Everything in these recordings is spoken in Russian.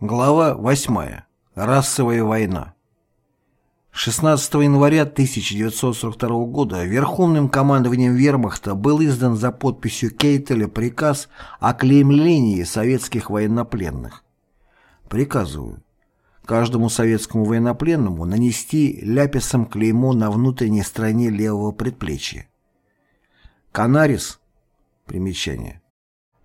Глава 8. Расовая война. 16 января 1942 года Верховным командованием Вермахта был издан за подписью Кейтеля приказ о клеймлении советских военнопленных. Приказываю каждому советскому военнопленному нанести ляписом клеймо на внутренней стороне левого предплечья. Канарис. Примечание.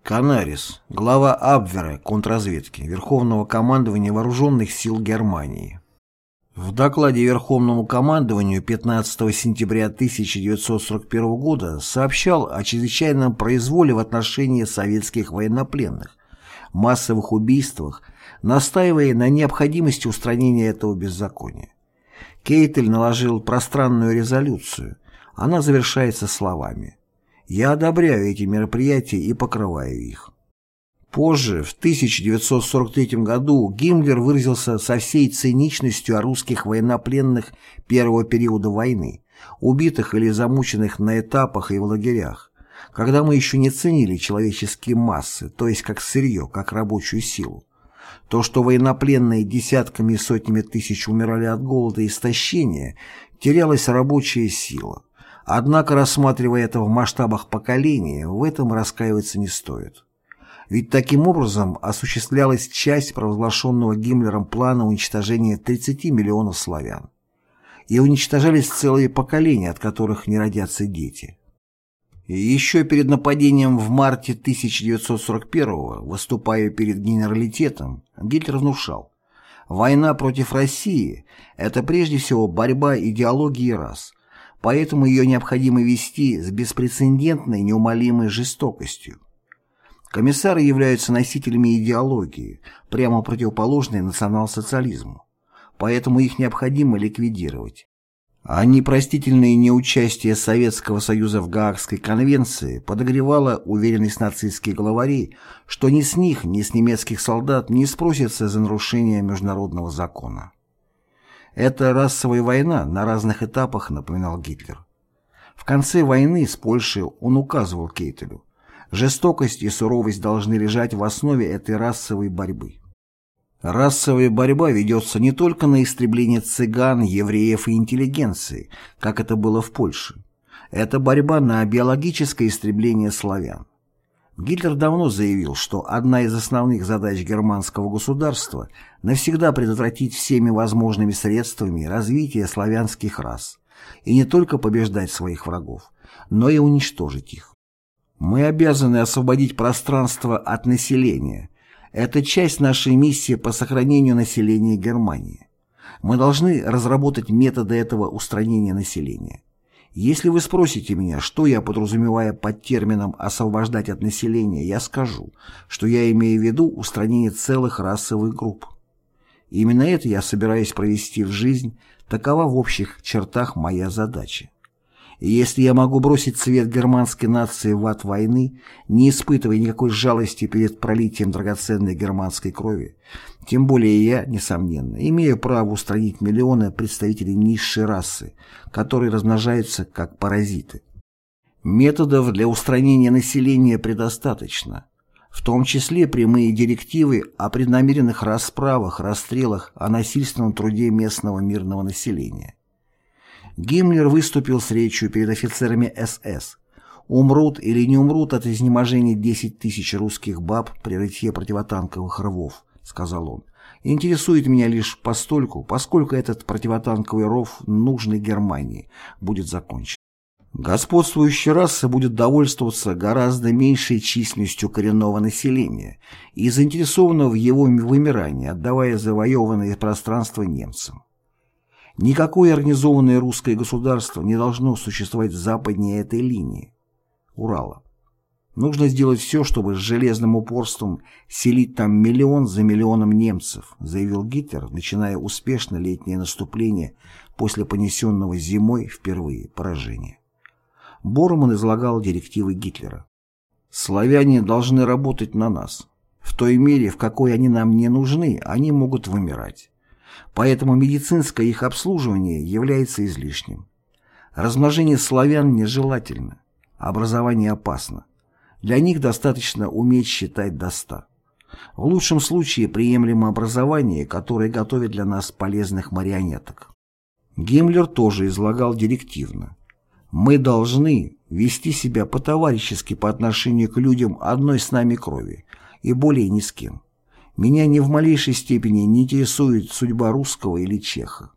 Канарис, глава Абвера контрразведки Верховного командования Вооруженных сил Германии. В докладе Верховному командованию 15 сентября 1941 года сообщал о чрезвычайном произволе в отношении советских военнопленных, массовых убийствах, настаивая на необходимости устранения этого беззакония. Кейтель наложил пространную резолюцию. Она завершается словами я одобряю эти мероприятия и покрываю их. Позже, в 1943 году, Гиммлер выразился со всей циничностью о русских военнопленных первого периода войны, убитых или замученных на этапах и в лагерях, когда мы еще не ценили человеческие массы, то есть как сырье, как рабочую силу. То, что военнопленные десятками и сотнями тысяч умирали от голода и истощения, терялась рабочая сила. Однако, рассматривая это в масштабах поколения, в этом раскаиваться не стоит. Ведь таким образом осуществлялась часть провозглашенного Гиммлером плана уничтожения 30 миллионов славян. И уничтожались целые поколения, от которых не родятся дети. Еще перед нападением в марте 1941 выступая перед генералитетом, Гитлер внушал, война против России – это прежде всего борьба идеологии рас – поэтому ее необходимо вести с беспрецедентной неумолимой жестокостью. Комиссары являются носителями идеологии, прямо противоположной национал-социализму, поэтому их необходимо ликвидировать. А непростительное неучастие Советского Союза в Гаагской конвенции подогревало уверенность нацистских главарей, что ни с них, ни с немецких солдат не спросится за нарушение международного закона. Это расовая война на разных этапах, напоминал Гитлер. В конце войны с Польшей он указывал Кейтелю, жестокость и суровость должны лежать в основе этой расовой борьбы. Расовая борьба ведется не только на истребление цыган, евреев и интеллигенции, как это было в Польше. Это борьба на биологическое истребление славян. Гитлер давно заявил, что одна из основных задач германского государства – навсегда предотвратить всеми возможными средствами развитие славянских рас и не только побеждать своих врагов, но и уничтожить их. Мы обязаны освободить пространство от населения. Это часть нашей миссии по сохранению населения Германии. Мы должны разработать методы этого устранения населения. Если вы спросите меня, что я подразумеваю под термином «освобождать от населения», я скажу, что я имею в виду устранение целых расовых групп. Именно это я собираюсь провести в жизнь, такова в общих чертах моя задача. Если я могу бросить цвет германской нации в ад войны, не испытывая никакой жалости перед пролитием драгоценной германской крови, тем более я, несомненно, имею право устранить миллионы представителей низшей расы, которые размножаются как паразиты. Методов для устранения населения предостаточно, в том числе прямые директивы о преднамеренных расправах, расстрелах, о насильственном труде местного мирного населения. Гиммлер выступил с речью перед офицерами СС. Умрут или не умрут от изнеможения 10 тысяч русских баб при рытье противотанковых рвов, сказал он. Интересует меня лишь постольку, поскольку этот противотанковый ров нужный Германии будет закончен. Господствующая раса будет довольствоваться гораздо меньшей численностью коренного населения и заинтересованного в его вымирании, отдавая завоеванное пространство немцам. Никакое организованное русское государство не должно существовать западнее этой линии, Урала. Нужно сделать все, чтобы с железным упорством селить там миллион за миллионом немцев, заявил Гитлер, начиная успешно летнее наступление после понесенного зимой впервые поражения. Борман излагал директивы Гитлера. «Славяне должны работать на нас. В той мере, в какой они нам не нужны, они могут вымирать. Поэтому медицинское их обслуживание является излишним. Размножение славян нежелательно, образование опасно. Для них достаточно уметь считать до ста. В лучшем случае приемлемо образование, которое готовит для нас полезных марионеток. Гиммлер тоже излагал директивно. Мы должны вести себя по-товарищески по отношению к людям одной с нами крови и более ни с кем. Меня ни в малейшей степени не интересует судьба русского или чеха.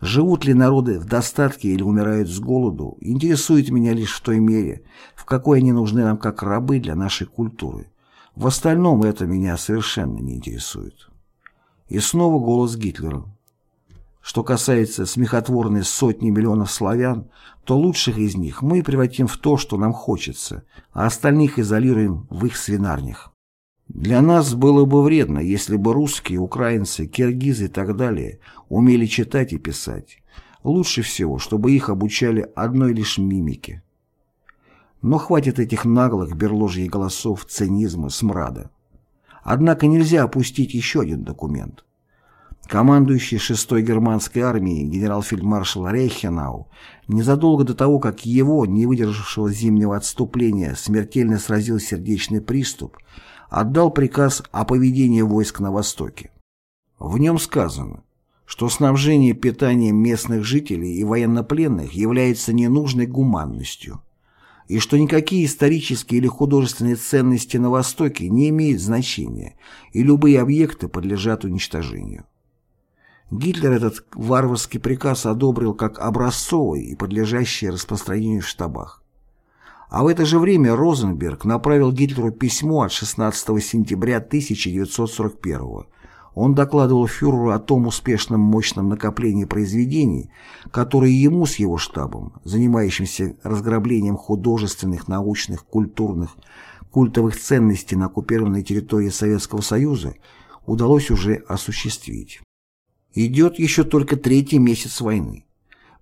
Живут ли народы в достатке или умирают с голоду, интересует меня лишь в той мере, в какой они нужны нам как рабы для нашей культуры. В остальном это меня совершенно не интересует. И снова голос Гитлера. Что касается смехотворной сотни миллионов славян, то лучших из них мы превратим в то, что нам хочется, а остальных изолируем в их свинарнях. Для нас было бы вредно, если бы русские, украинцы, киргизы и так далее умели читать и писать. Лучше всего, чтобы их обучали одной лишь мимике. Но хватит этих наглых берложьих голосов, цинизма, смрада. Однако нельзя опустить еще один документ. Командующий 6-й германской армией генерал-фельдмаршал Рейхенау незадолго до того, как его, не выдержавшего зимнего отступления, смертельно сразил сердечный приступ, отдал приказ о поведении войск на Востоке. В нем сказано, что снабжение питанием местных жителей и военнопленных является ненужной гуманностью, и что никакие исторические или художественные ценности на Востоке не имеют значения, и любые объекты подлежат уничтожению. Гитлер этот варварский приказ одобрил как образцовый и подлежащий распространению в штабах. А в это же время Розенберг направил Гитлеру письмо от 16 сентября 1941 года. Он докладывал фюреру о том успешном мощном накоплении произведений, которые ему с его штабом, занимающимся разграблением художественных, научных, культурных, культовых ценностей на оккупированной территории Советского Союза, удалось уже осуществить. Идет еще только третий месяц войны.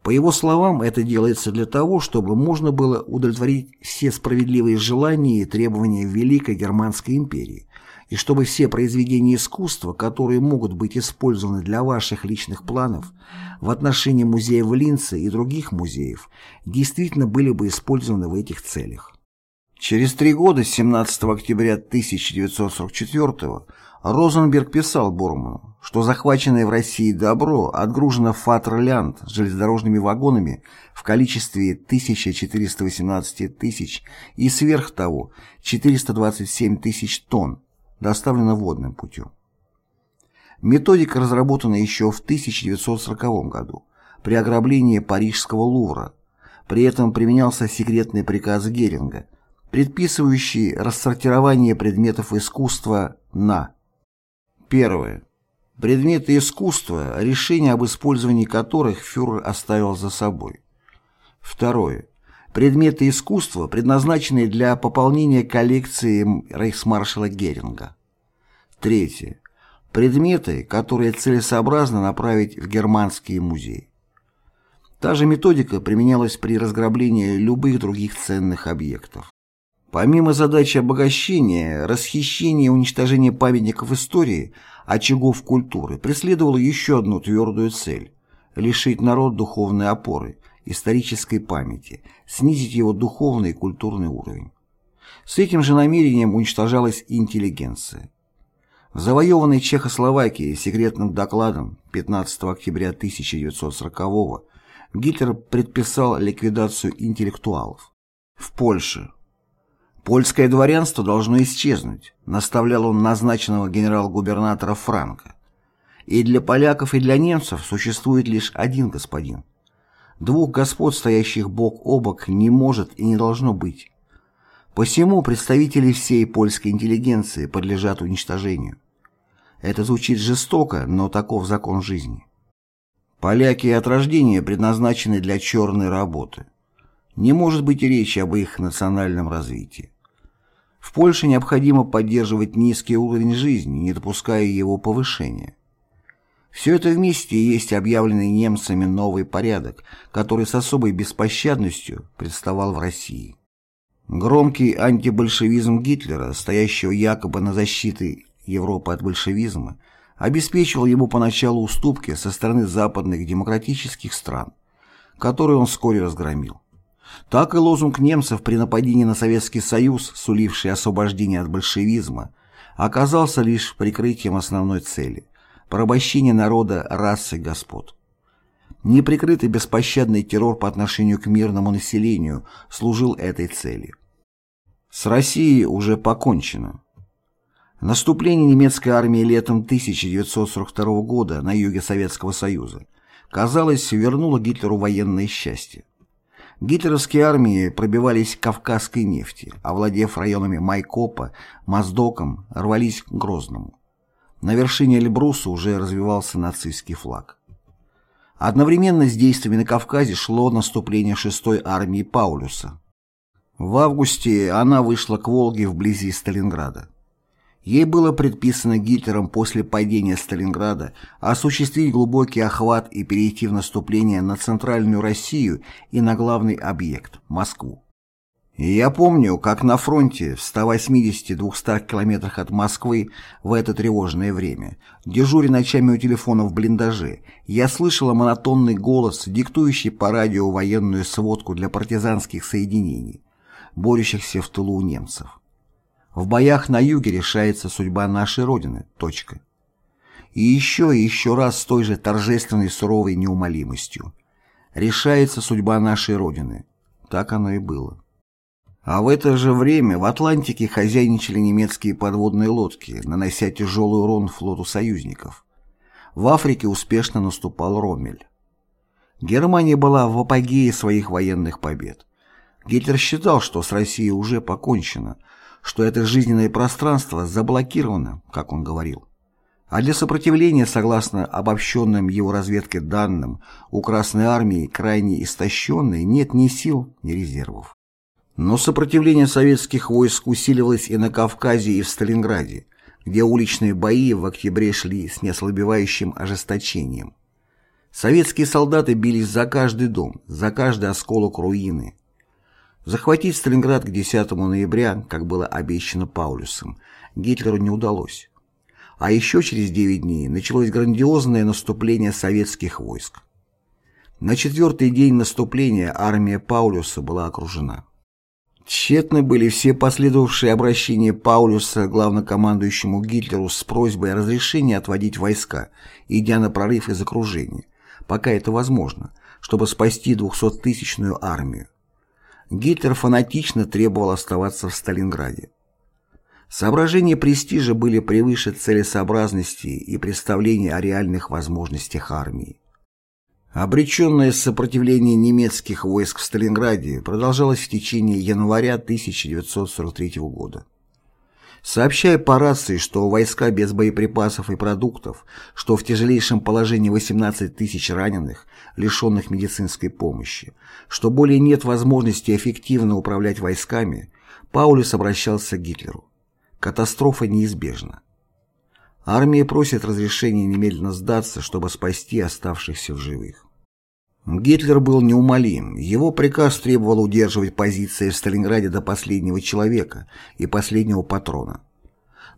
По его словам, это делается для того, чтобы можно было удовлетворить все справедливые желания и требования Великой Германской империи, и чтобы все произведения искусства, которые могут быть использованы для ваших личных планов в отношении музея в Линце и других музеев, действительно были бы использованы в этих целях. Через три года, 17 октября 1944 Розенберг писал Борману, что захваченное в России добро отгружено в Фатерлянд железнодорожными вагонами в количестве 1418 тысяч и сверх того 427 тысяч тонн, доставлено водным путем. Методика разработана еще в 1940 году при ограблении Парижского Лувра. При этом применялся секретный приказ Геринга, предписывающий рассортирование предметов искусства на Первое. Предметы искусства, решение об использовании которых фюрер оставил за собой. Второе. Предметы искусства, предназначенные для пополнения коллекции рейхсмаршала Геринга. Третье. Предметы, которые целесообразно направить в германские музеи. Та же методика применялась при разграблении любых других ценных объектов. Помимо задачи обогащения, расхищения и уничтожения памятников истории, очагов культуры, преследовала еще одну твердую цель – лишить народ духовной опоры, исторической памяти, снизить его духовный и культурный уровень. С этим же намерением уничтожалась интеллигенция. В завоеванной Чехословакии секретным докладом 15 октября 1940 Гитлер предписал ликвидацию интеллектуалов. В Польше Польское дворянство должно исчезнуть, наставлял он назначенного генерал-губернатора Франка. И для поляков, и для немцев существует лишь один господин. Двух господ, стоящих бок о бок, не может и не должно быть. Посему представители всей польской интеллигенции подлежат уничтожению. Это звучит жестоко, но таков закон жизни. Поляки от рождения предназначены для черной работы. Не может быть речи об их национальном развитии. В Польше необходимо поддерживать низкий уровень жизни, не допуская его повышения. Все это вместе и есть объявленный немцами новый порядок, который с особой беспощадностью представал в России. Громкий антибольшевизм Гитлера, стоящего якобы на защите Европы от большевизма, обеспечивал ему поначалу уступки со стороны западных демократических стран, которые он вскоре разгромил. Так и лозунг немцев при нападении на Советский Союз, суливший освобождение от большевизма, оказался лишь прикрытием основной цели – порабощения народа расы господ. Неприкрытый беспощадный террор по отношению к мирному населению служил этой цели. С Россией уже покончено. Наступление немецкой армии летом 1942 года на юге Советского Союза, казалось, вернуло Гитлеру военное счастье. Гитлеровские армии пробивались к кавказской нефти, овладев районами Майкопа, Моздоком, рвались к Грозному. На вершине Эльбруса уже развивался нацистский флаг. Одновременно с действиями на Кавказе шло наступление 6-й армии Паулюса. В августе она вышла к Волге вблизи Сталинграда. Ей было предписано Гитлером после падения Сталинграда осуществить глубокий охват и перейти в наступление на Центральную Россию и на главный объект – Москву. И я помню, как на фронте в 180-200 километрах от Москвы в это тревожное время, дежуря ночами у телефона в блиндаже, я слышала монотонный голос, диктующий по радио военную сводку для партизанских соединений, борющихся в тылу у немцев. В боях на юге решается судьба нашей Родины. Точка. И еще и еще раз с той же торжественной суровой неумолимостью. Решается судьба нашей Родины. Так оно и было. А в это же время в Атлантике хозяйничали немецкие подводные лодки, нанося тяжелый урон флоту союзников. В Африке успешно наступал Роммель. Германия была в апогее своих военных побед. Гитлер считал, что с Россией уже покончено, что это жизненное пространство заблокировано, как он говорил. А для сопротивления, согласно обобщенным его разведкой данным, у Красной Армии, крайне истощенной, нет ни сил, ни резервов. Но сопротивление советских войск усиливалось и на Кавказе, и в Сталинграде, где уличные бои в октябре шли с неослабевающим ожесточением. Советские солдаты бились за каждый дом, за каждый осколок руины, Захватить Сталинград к 10 ноября, как было обещано Паулюсом, Гитлеру не удалось. А еще через 9 дней началось грандиозное наступление советских войск. На четвертый день наступления армия Паулюса была окружена. Тщетны были все последовавшие обращения Паулюса главнокомандующему Гитлеру с просьбой о разрешении отводить войска, идя на прорыв из окружения, пока это возможно, чтобы спасти двухсоттысячную армию. Гитлер фанатично требовал оставаться в Сталинграде. Соображения престижа были превыше целесообразности и представления о реальных возможностях армии. Обреченное сопротивление немецких войск в Сталинграде продолжалось в течение января 1943 года сообщая по рации, что войска без боеприпасов и продуктов, что в тяжелейшем положении 18 тысяч раненых, лишенных медицинской помощи, что более нет возможности эффективно управлять войсками, Паулюс обращался к Гитлеру. Катастрофа неизбежна. Армия просит разрешения немедленно сдаться, чтобы спасти оставшихся в живых. Гитлер был неумолим. Его приказ требовал удерживать позиции в Сталинграде до последнего человека и последнего патрона.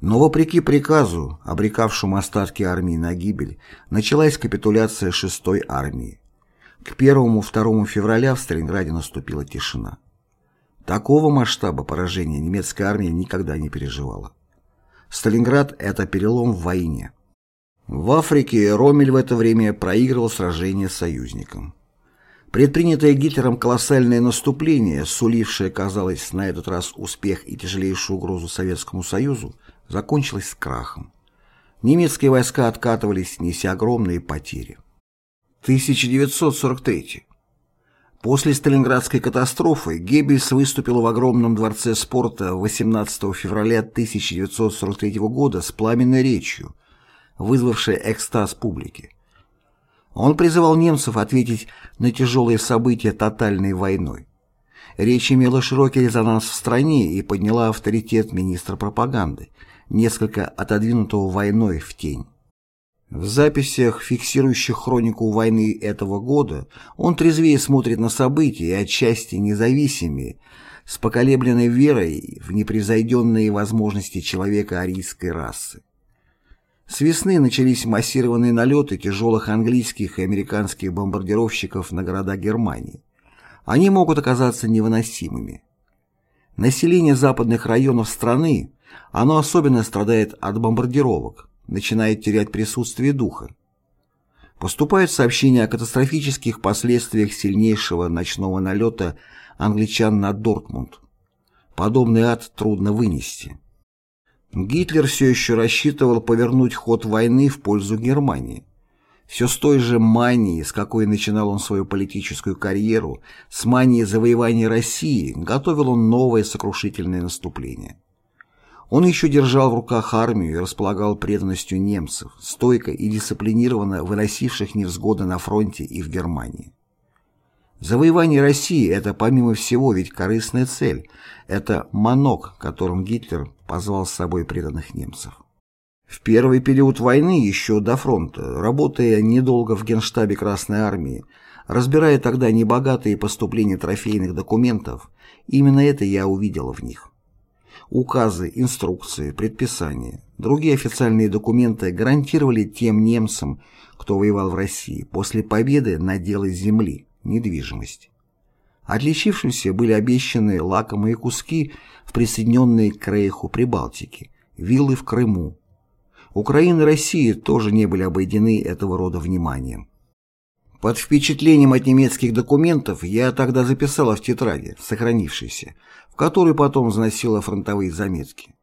Но вопреки приказу, обрекавшему остатки армии на гибель, началась капитуляция 6-й армии. К 1-2 февраля в Сталинграде наступила тишина. Такого масштаба поражения немецкая армия никогда не переживала. Сталинград – это перелом в войне. В Африке Ромель в это время проигрывал сражение с союзником. Предпринятое Гитлером колоссальное наступление, сулившее, казалось, на этот раз успех и тяжелейшую угрозу Советскому Союзу, закончилось крахом. Немецкие войска откатывались, неся огромные потери. 1943. После Сталинградской катастрофы Геббельс выступил в огромном дворце спорта 18 февраля 1943 года с пламенной речью, вызвавшей экстаз публики. Он призывал немцев ответить на тяжелые события тотальной войной. Речь имела широкий резонанс в стране и подняла авторитет министра пропаганды, несколько отодвинутого войной в тень. В записях, фиксирующих хронику войны этого года, он трезвее смотрит на события и отчасти независимее, с поколебленной верой в непревзойденные возможности человека арийской расы. С весны начались массированные налеты тяжелых английских и американских бомбардировщиков на города Германии. Они могут оказаться невыносимыми. Население западных районов страны, Оно особенно страдает от бомбардировок, начинает терять присутствие духа. Поступают сообщения о катастрофических последствиях сильнейшего ночного налета англичан на Дортмунд. Подобный ад трудно вынести. Гитлер все еще рассчитывал повернуть ход войны в пользу Германии. Все с той же манией, с какой начинал он свою политическую карьеру, с манией завоевания России, готовил он новое сокрушительное наступление. Он еще держал в руках армию и располагал преданностью немцев, стойко и дисциплинированно выносивших невзгоды на фронте и в Германии. Завоевание России – это, помимо всего, ведь корыстная цель. Это манок, которым Гитлер позвал с собой преданных немцев. В первый период войны, еще до фронта, работая недолго в генштабе Красной Армии, разбирая тогда небогатые поступления трофейных документов, именно это я увидел в них. Указы, инструкции, предписания, другие официальные документы гарантировали тем немцам, кто воевал в России, после победы наделать земли, недвижимость. Отличившимся были обещаны лакомые куски в присоединенной к Рейху Прибалтике, виллы в Крыму. Украина и Россия тоже не были обойдены этого рода вниманием. Под впечатлением от немецких документов я тогда записала в тетради, сохранившейся, в которую потом заносила фронтовые заметки.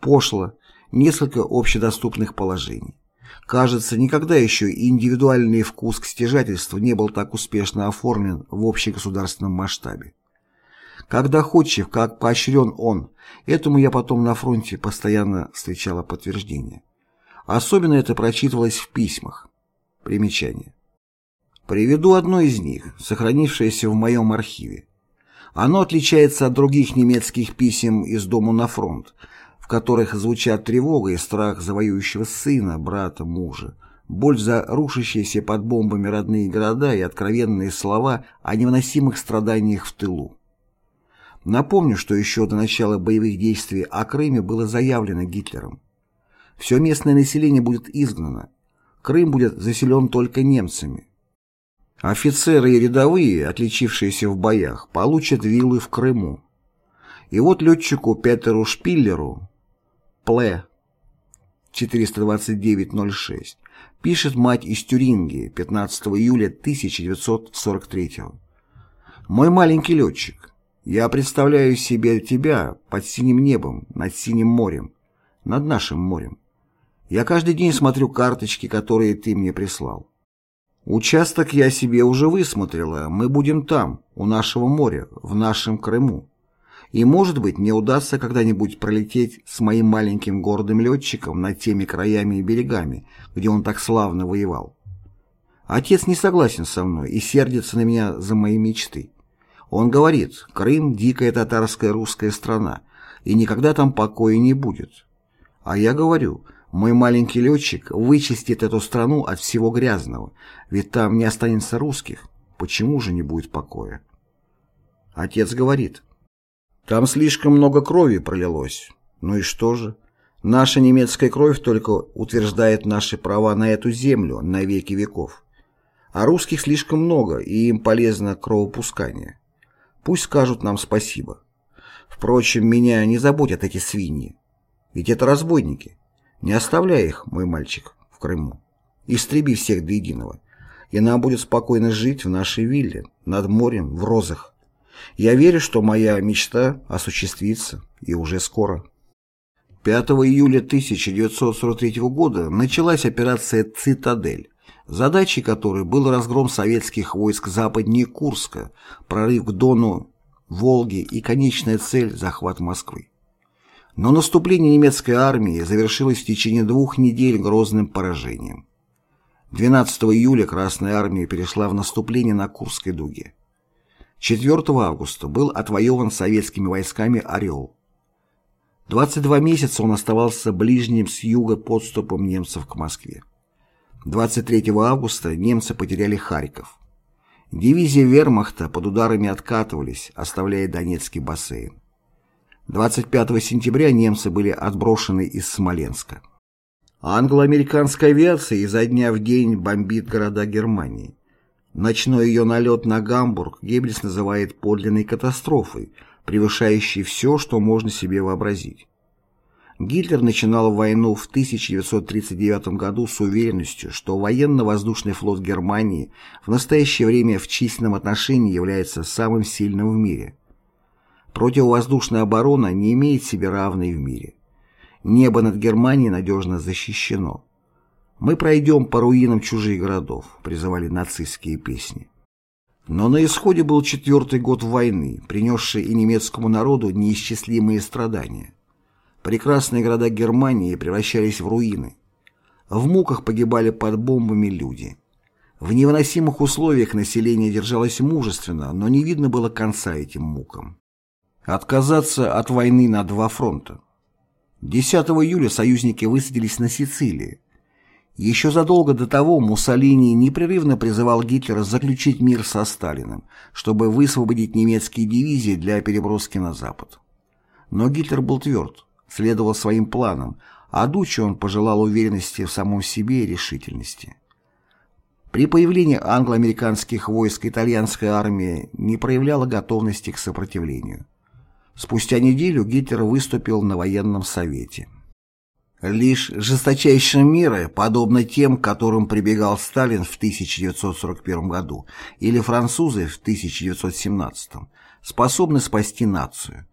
Пошло, несколько общедоступных положений. Кажется, никогда еще индивидуальный вкус к стяжательству не был так успешно оформлен в общегосударственном масштабе. Как доходчив, как поощрен он, этому я потом на фронте постоянно встречала подтверждение. Особенно это прочитывалось в письмах. Примечание. Приведу одно из них, сохранившееся в моем архиве. Оно отличается от других немецких писем из дому на фронт, которых звучат тревога и страх за сына, брата, мужа, боль за рушащиеся под бомбами родные города и откровенные слова о невыносимых страданиях в тылу. Напомню, что еще до начала боевых действий о Крыме было заявлено Гитлером. Все местное население будет изгнано. Крым будет заселен только немцами. Офицеры и рядовые, отличившиеся в боях, получат виллы в Крыму. И вот летчику Петеру Шпиллеру, ПЛЭ 42906, пишет мать из Тюрингии 15 июля 1943 «Мой маленький летчик, я представляю себе тебя под синим небом, над синим морем, над нашим морем. Я каждый день смотрю карточки, которые ты мне прислал. Участок я себе уже высмотрела, мы будем там, у нашего моря, в нашем Крыму. И, может быть, мне удастся когда-нибудь пролететь с моим маленьким гордым летчиком над теми краями и берегами, где он так славно воевал. Отец не согласен со мной и сердится на меня за мои мечты. Он говорит, Крым – дикая татарская русская страна, и никогда там покоя не будет. А я говорю – мой маленький летчик вычистит эту страну от всего грязного, ведь там не останется русских. Почему же не будет покоя? Отец говорит. Там слишком много крови пролилось. Ну и что же? Наша немецкая кровь только утверждает наши права на эту землю на веки веков. А русских слишком много, и им полезно кровопускание. Пусть скажут нам спасибо. Впрочем, меня не заботят эти свиньи. Ведь это разбойники. Не оставляй их, мой мальчик, в Крыму. Истреби всех до единого. И нам будет спокойно жить в нашей вилле, над морем, в розах. Я верю, что моя мечта осуществится, и уже скоро. 5 июля 1943 года началась операция «Цитадель», задачей которой был разгром советских войск западнее Курска, прорыв к Дону, Волге и конечная цель – захват Москвы. Но наступление немецкой армии завершилось в течение двух недель грозным поражением. 12 июля Красная армия перешла в наступление на Курской дуге. 4 августа был отвоеван советскими войсками «Орел». 22 месяца он оставался ближним с юга подступом немцев к Москве. 23 августа немцы потеряли Харьков. Дивизии вермахта под ударами откатывались, оставляя Донецкий бассейн. 25 сентября немцы были отброшены из Смоленска. Англо-американская авиация изо дня в день бомбит города Германии. Ночной ее налет на Гамбург Геббельс называет подлинной катастрофой, превышающей все, что можно себе вообразить. Гитлер начинал войну в 1939 году с уверенностью, что военно-воздушный флот Германии в настоящее время в численном отношении является самым сильным в мире. Противовоздушная оборона не имеет себе равной в мире. Небо над Германией надежно защищено. «Мы пройдем по руинам чужих городов», призывали нацистские песни. Но на исходе был четвертый год войны, принесший и немецкому народу неисчислимые страдания. Прекрасные города Германии превращались в руины. В муках погибали под бомбами люди. В невыносимых условиях население держалось мужественно, но не видно было конца этим мукам. Отказаться от войны на два фронта. 10 июля союзники высадились на Сицилии. Еще задолго до того Муссолини непрерывно призывал Гитлера заключить мир со Сталиным, чтобы высвободить немецкие дивизии для переброски на Запад. Но Гитлер был тверд следовал своим планам, а Дуччи он пожелал уверенности в самом себе и решительности. При появлении англо-американских войск итальянская армия не проявляла готовности к сопротивлению. Спустя неделю Гитлер выступил на военном совете. Лишь жесточайшие меры, подобно тем, к которым прибегал Сталин в 1941 году или французы в 1917, способны спасти нацию.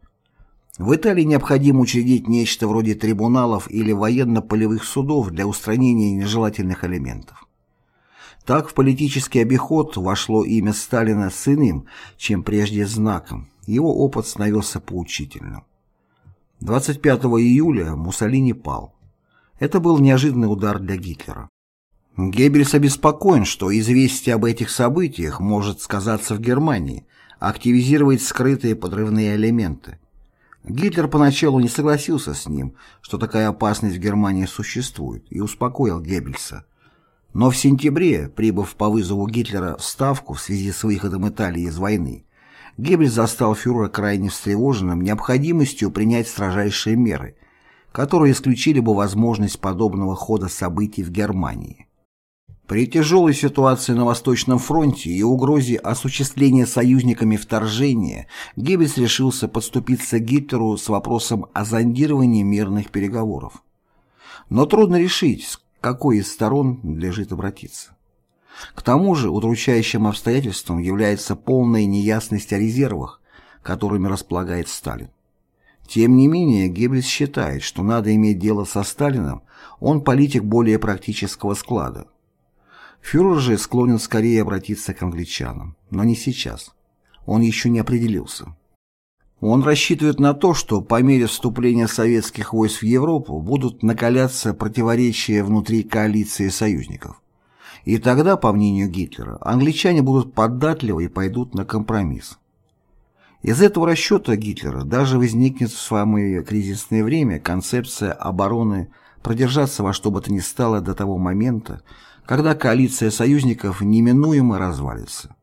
В Италии необходимо учредить нечто вроде трибуналов или военно-полевых судов для устранения нежелательных элементов. Так в политический обиход вошло имя Сталина с иным, чем прежде знаком. Его опыт становился поучительным. 25 июля Муссолини пал. Это был неожиданный удар для Гитлера. Геббельс обеспокоен, что известие об этих событиях может сказаться в Германии, активизировать скрытые подрывные элементы. Гитлер поначалу не согласился с ним, что такая опасность в Германии существует, и успокоил Геббельса. Но в сентябре, прибыв по вызову Гитлера в Ставку в связи с выходом Италии из войны, Геббельс застал фюрера крайне встревоженным необходимостью принять строжайшие меры, которые исключили бы возможность подобного хода событий в Германии. При тяжелой ситуации на Восточном фронте и угрозе осуществления союзниками вторжения Геббельс решился подступиться к Гитлеру с вопросом о зондировании мирных переговоров. Но трудно решить, с какой из сторон надлежит обратиться. К тому же удручающим обстоятельством является полная неясность о резервах, которыми располагает Сталин. Тем не менее, Геббельс считает, что надо иметь дело со Сталином, он политик более практического склада. Фюрер же склонен скорее обратиться к англичанам, но не сейчас. Он еще не определился. Он рассчитывает на то, что по мере вступления советских войск в Европу будут накаляться противоречия внутри коалиции союзников. И тогда, по мнению Гитлера, англичане будут податливы и пойдут на компромисс. Из этого расчета Гитлера даже возникнет в самое кризисное время концепция обороны продержаться во что бы то ни стало до того момента, когда коалиция союзников неминуемо развалится.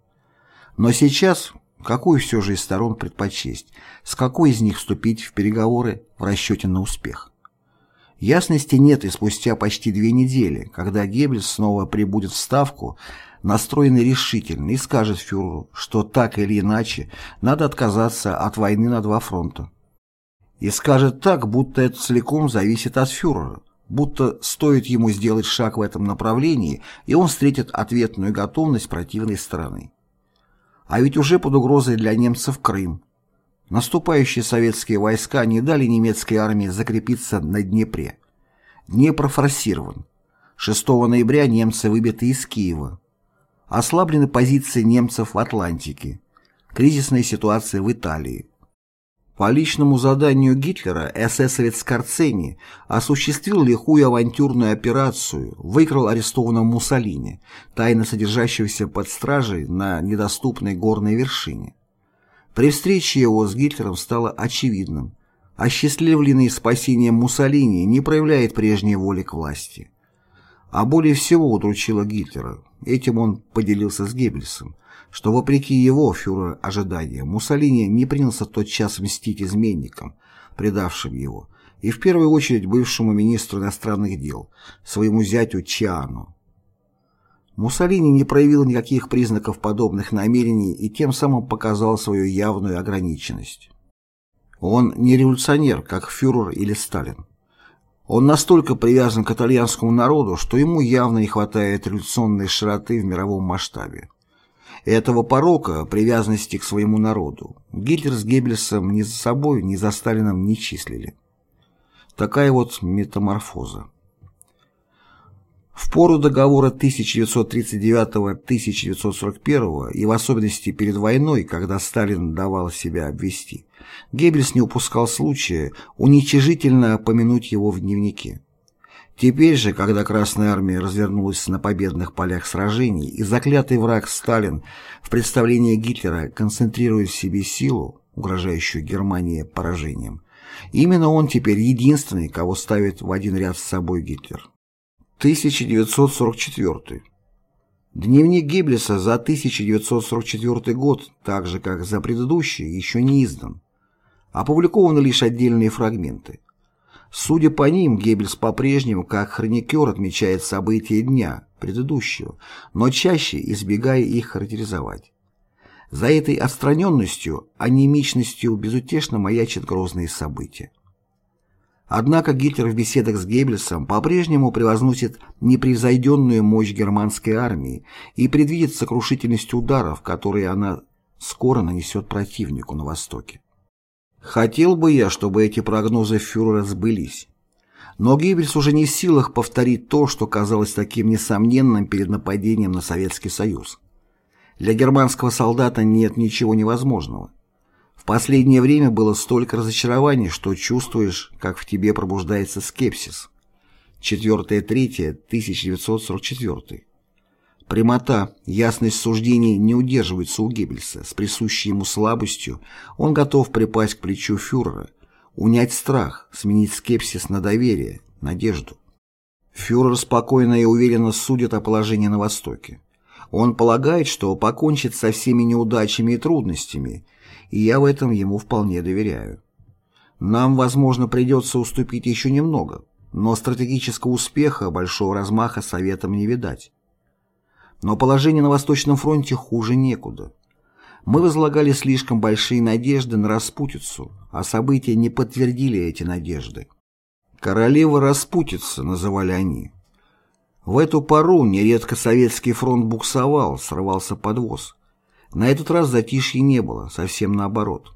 Но сейчас какую все же из сторон предпочесть, с какой из них вступить в переговоры в расчете на успех? Ясности нет и спустя почти две недели, когда Геббельс снова прибудет в Ставку, настроенный решительно и скажет фюреру, что так или иначе надо отказаться от войны на два фронта. И скажет так, будто это целиком зависит от фюрера, будто стоит ему сделать шаг в этом направлении, и он встретит ответную готовность противной стороны. А ведь уже под угрозой для немцев Крым. Наступающие советские войска не дали немецкой армии закрепиться на Днепре. Днепр форсирован. 6 ноября немцы выбиты из Киева. Ослаблены позиции немцев в Атлантике. Кризисная ситуация в Италии. По личному заданию Гитлера эсэсовец Скорцени осуществил лихую авантюрную операцию, выкрал арестованного Муссолини, тайно содержащегося под стражей на недоступной горной вершине. При встрече его с Гитлером стало очевидным, осчастливленный спасением Муссолини не проявляет прежней воли к власти. А более всего удручило Гитлера, этим он поделился с Геббельсом, что вопреки его фюрер ожиданиям Муссолини не принялся тот час мстить изменникам, предавшим его, и в первую очередь бывшему министру иностранных дел, своему зятю Чиану. Муссолини не проявил никаких признаков подобных намерений и тем самым показал свою явную ограниченность. Он не революционер, как фюрер или Сталин. Он настолько привязан к итальянскому народу, что ему явно не хватает революционной широты в мировом масштабе. Этого порока, привязанности к своему народу, Гитлер с Геббельсом ни за собой, ни за Сталином не числили. Такая вот метаморфоза. В пору договора 1939-1941 и в особенности перед войной, когда Сталин давал себя обвести, Геббельс не упускал случая уничижительно помянуть его в дневнике. Теперь же, когда Красная Армия развернулась на победных полях сражений и заклятый враг Сталин в представлении Гитлера концентрирует в себе силу, угрожающую Германии поражением, именно он теперь единственный, кого ставит в один ряд с собой Гитлер. 1944. Дневник Геббельса за 1944 год, так же как за предыдущий, еще не издан. Опубликованы лишь отдельные фрагменты. Судя по ним, Геббельс по-прежнему как хроникер отмечает события дня, предыдущего, но чаще избегая их характеризовать. За этой отстраненностью, анемичностью безутешно маячат грозные события. Однако Гитлер в беседах с Геббельсом по-прежнему превозносит непревзойденную мощь германской армии и предвидит сокрушительность ударов, которые она скоро нанесет противнику на Востоке. Хотел бы я, чтобы эти прогнозы фюрера сбылись. Но Геббельс уже не в силах повторить то, что казалось таким несомненным перед нападением на Советский Союз. Для германского солдата нет ничего невозможного. В последнее время было столько разочарований, что чувствуешь, как в тебе пробуждается скепсис. 4-3-1944 Прямота, ясность суждений не удерживаются у Геббельса. С присущей ему слабостью он готов припасть к плечу фюрера, унять страх, сменить скепсис на доверие, надежду. Фюрер спокойно и уверенно судит о положении на Востоке. Он полагает, что покончит со всеми неудачами и трудностями, и я в этом ему вполне доверяю. Нам, возможно, придется уступить еще немного, но стратегического успеха, большого размаха Советам не видать. Но положение на Восточном фронте хуже некуда. Мы возлагали слишком большие надежды на распутицу, а события не подтвердили эти надежды. «Королева распутица» называли они. В эту пору нередко советский фронт буксовал, срывался подвоз. На этот раз затишья не было, совсем наоборот.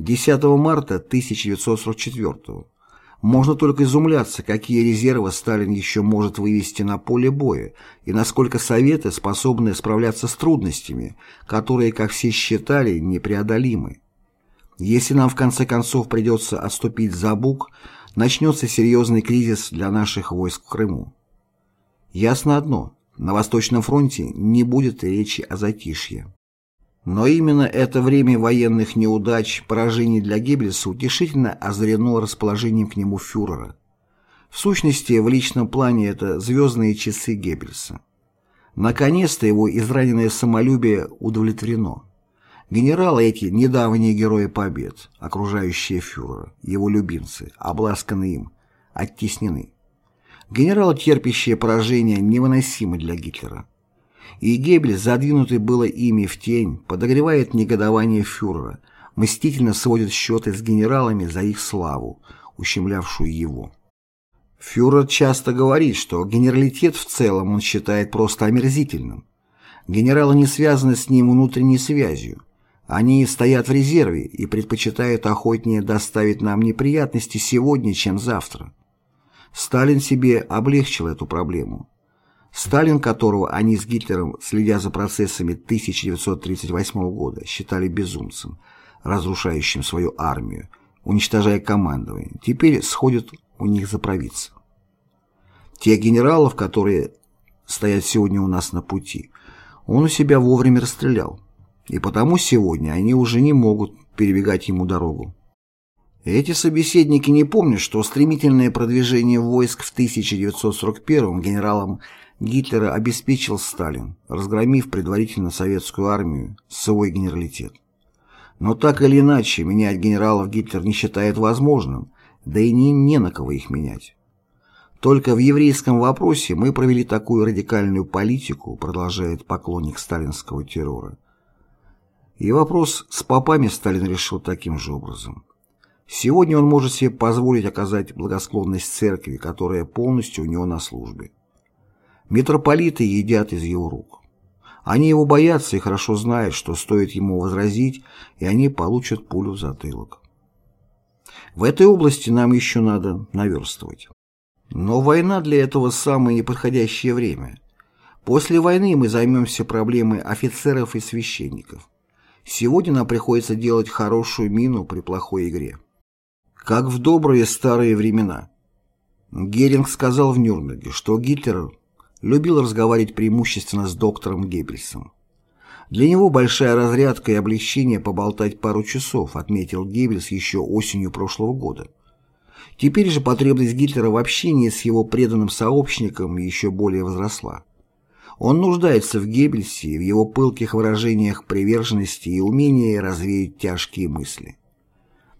10 марта 1944 можно только изумляться, какие резервы Сталин еще может вывести на поле боя и насколько Советы способны справляться с трудностями, которые, как все считали, непреодолимы. Если нам в конце концов придется отступить за Буг, начнется серьезный кризис для наших войск в Крыму. Ясно одно – на Восточном фронте не будет речи о затишье. Но именно это время военных неудач, поражений для Геббельса утешительно озарено расположением к нему фюрера. В сущности, в личном плане это звездные часы Геббельса. Наконец-то его израненное самолюбие удовлетворено. Генералы эти недавние герои побед, окружающие фюрера, его любимцы, обласканы им, оттеснены. Генералы, терпящие поражение, невыносимы для Гитлера и Геббель, задвинутый было ими в тень, подогревает негодование фюрера, мстительно сводит счеты с генералами за их славу, ущемлявшую его. Фюрер часто говорит, что генералитет в целом он считает просто омерзительным. Генералы не связаны с ним внутренней связью. Они стоят в резерве и предпочитают охотнее доставить нам неприятности сегодня, чем завтра. Сталин себе облегчил эту проблему. Сталин, которого они с Гитлером, следя за процессами 1938 года, считали безумцем, разрушающим свою армию, уничтожая командование, теперь сходят у них за провидца. Тех генералов, которые стоят сегодня у нас на пути, он у себя вовремя расстрелял, и потому сегодня они уже не могут перебегать ему дорогу. Эти собеседники не помнят, что стремительное продвижение войск в 1941 генералом Гитлера обеспечил Сталин, разгромив предварительно советскую армию, свой генералитет. Но так или иначе, менять генералов Гитлер не считает возможным, да и не, не на кого их менять. Только в еврейском вопросе мы провели такую радикальную политику, продолжает поклонник сталинского террора. И вопрос с попами Сталин решил таким же образом. Сегодня он может себе позволить оказать благосклонность церкви, которая полностью у него на службе. Митрополиты едят из его рук. Они его боятся и хорошо знают, что стоит ему возразить, и они получат пулю в затылок. В этой области нам еще надо наверстывать. Но война для этого самое неподходящее время. После войны мы займемся проблемой офицеров и священников. Сегодня нам приходится делать хорошую мину при плохой игре. Как в добрые старые времена. Геринг сказал в Нюрнберге, что Гитлер любил разговаривать преимущественно с доктором Геббельсом. Для него большая разрядка и облегчение поболтать пару часов, отметил Геббельс еще осенью прошлого года. Теперь же потребность Гитлера в общении с его преданным сообщником еще более возросла. Он нуждается в Геббельсе, в его пылких выражениях приверженности и умении развеять тяжкие мысли.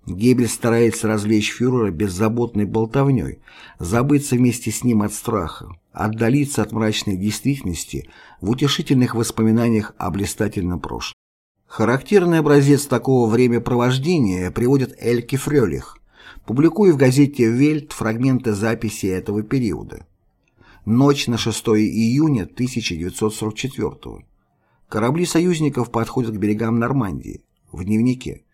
Геббельс старается развлечь фюрера беззаботной болтовней, забыться вместе с ним от страха, отдалиться от мрачной действительности в утешительных воспоминаниях о блистательном прошлом. Характерный образец такого времяпровождения приводит Эльке Фрёлих, публикуя в газете «Вельт» фрагменты записи этого периода. Ночь на 6 июня 1944 Корабли союзников подходят к берегам Нормандии. В дневнике.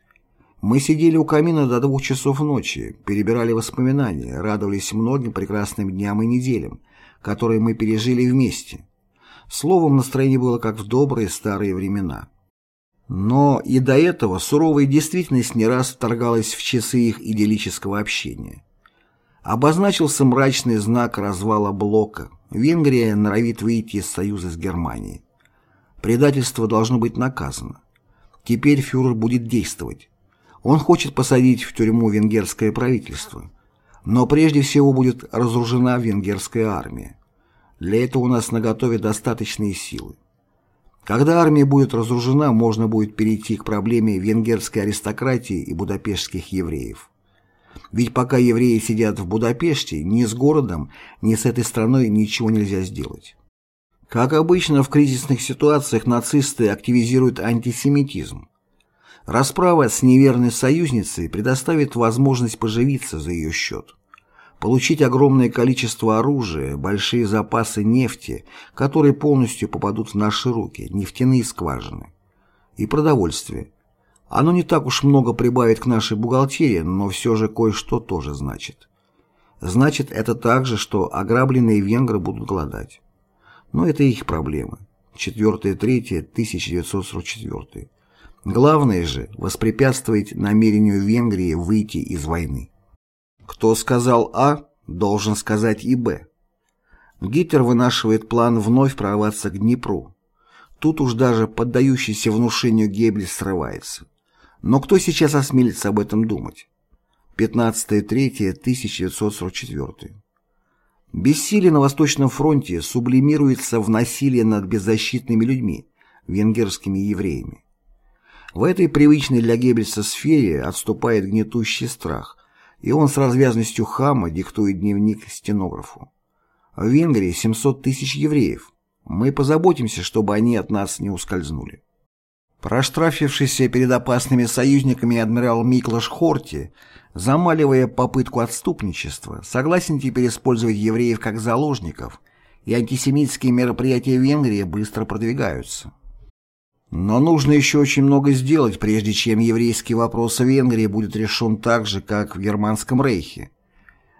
Мы сидели у камина до двух часов ночи, перебирали воспоминания, радовались многим прекрасным дням и неделям, которые мы пережили вместе. Словом, настроение было как в добрые старые времена. Но и до этого суровая действительность не раз вторгалась в часы их идиллического общения. Обозначился мрачный знак развала блока. Венгрия норовит выйти из союза с Германией. Предательство должно быть наказано. Теперь фюрер будет действовать. Он хочет посадить в тюрьму венгерское правительство. Но прежде всего будет разоружена венгерская армия. Для этого у нас наготове достаточные силы. Когда армия будет разоружена, можно будет перейти к проблеме венгерской аристократии и будапештских евреев. Ведь пока евреи сидят в Будапеште, ни с городом, ни с этой страной ничего нельзя сделать. Как обычно в кризисных ситуациях нацисты активизируют антисемитизм. Расправа с неверной союзницей предоставит возможность поживиться за ее счет. Получить огромное количество оружия, большие запасы нефти, которые полностью попадут в наши руки, нефтяные скважины. И продовольствие. Оно не так уж много прибавит к нашей бухгалтерии, но все же кое-что тоже значит. Значит, это также, что ограбленные венгры будут голодать. Но это их проблемы. 4-3, 1944. Главное же – воспрепятствовать намерению Венгрии выйти из войны. Кто сказал А, должен сказать и Б. Гитлер вынашивает план вновь прорваться к Днепру. Тут уж даже поддающийся внушению Геббельс срывается. Но кто сейчас осмелится об этом думать? 15.03.1944 Бессилие на Восточном фронте сублимируется в насилие над беззащитными людьми, венгерскими евреями. В этой привычной для Геббельса сфере отступает гнетущий страх, и он с развязностью хама диктует дневник стенографу. В Венгрии 700 тысяч евреев. Мы позаботимся, чтобы они от нас не ускользнули. Проштрафившийся перед опасными союзниками адмирал Миклаш Хорти, замаливая попытку отступничества, согласен теперь использовать евреев как заложников, и антисемитские мероприятия в Венгрии быстро продвигаются. Но нужно еще очень много сделать, прежде чем еврейский вопрос в Венгрии будет решен так же, как в Германском рейхе.